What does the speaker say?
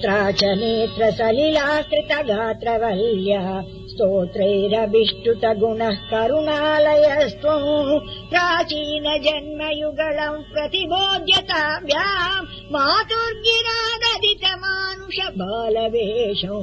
नेत्रा च नेत्र सलिला कृत गुणः करुणालयस्त्वम् प्राचीन जन्मयुगलम् प्रतिबोध्यताभ्याम् मातुर्गिरादधित मानुष बालवेषु